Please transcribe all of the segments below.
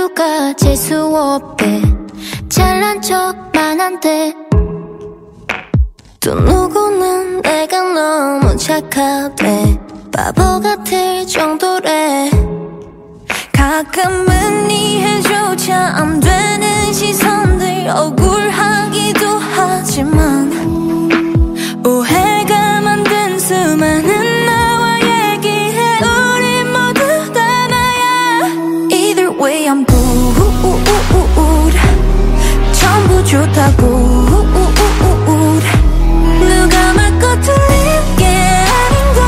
모두가 재수 없대. 잘난 척만 한대. 또 누구는 내가 너무 착하대. 바보 같을 정도래. 가끔은 이해조차 안 되는 시선들 억울하기도 하지만 오해 좋다고. 누가 맞고 틀린 게 아닌걸.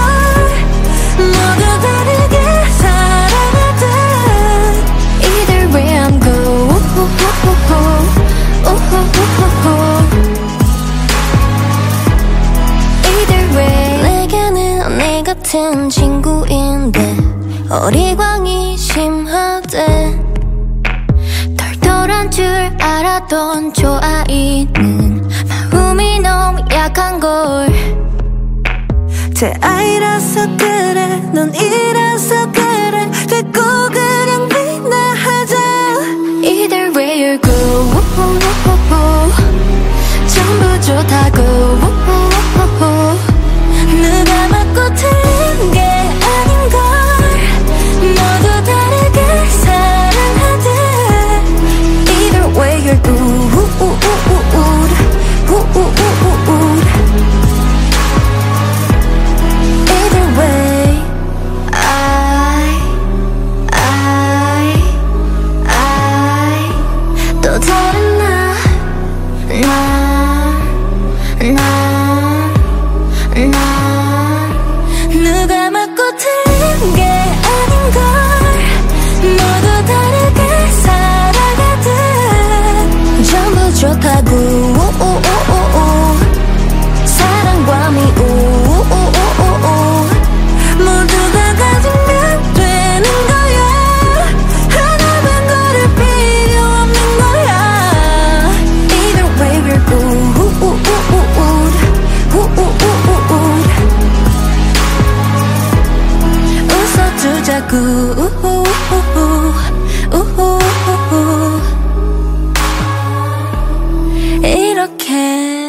모두 다르게 살아가듯 Either way 내게는 언니 같은 친구인데. 어리광이 알았던 저 아이는 마음이 너무 약한 걸. 제 아이라서 그래 넌 이라서 그래. 됐고 그냥 빛나 하자. Either way you're good 다른 자꾸 우후 우후 우후. 이렇게